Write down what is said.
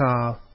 car